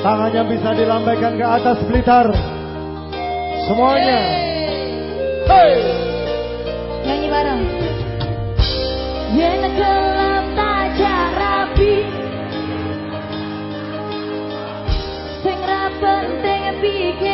Tangannya bisa dilambaikan ke atas Blitar. Semuanya. Hey. Nyanyi bareng. Yen gelap tak rapi Sing ra penting pikir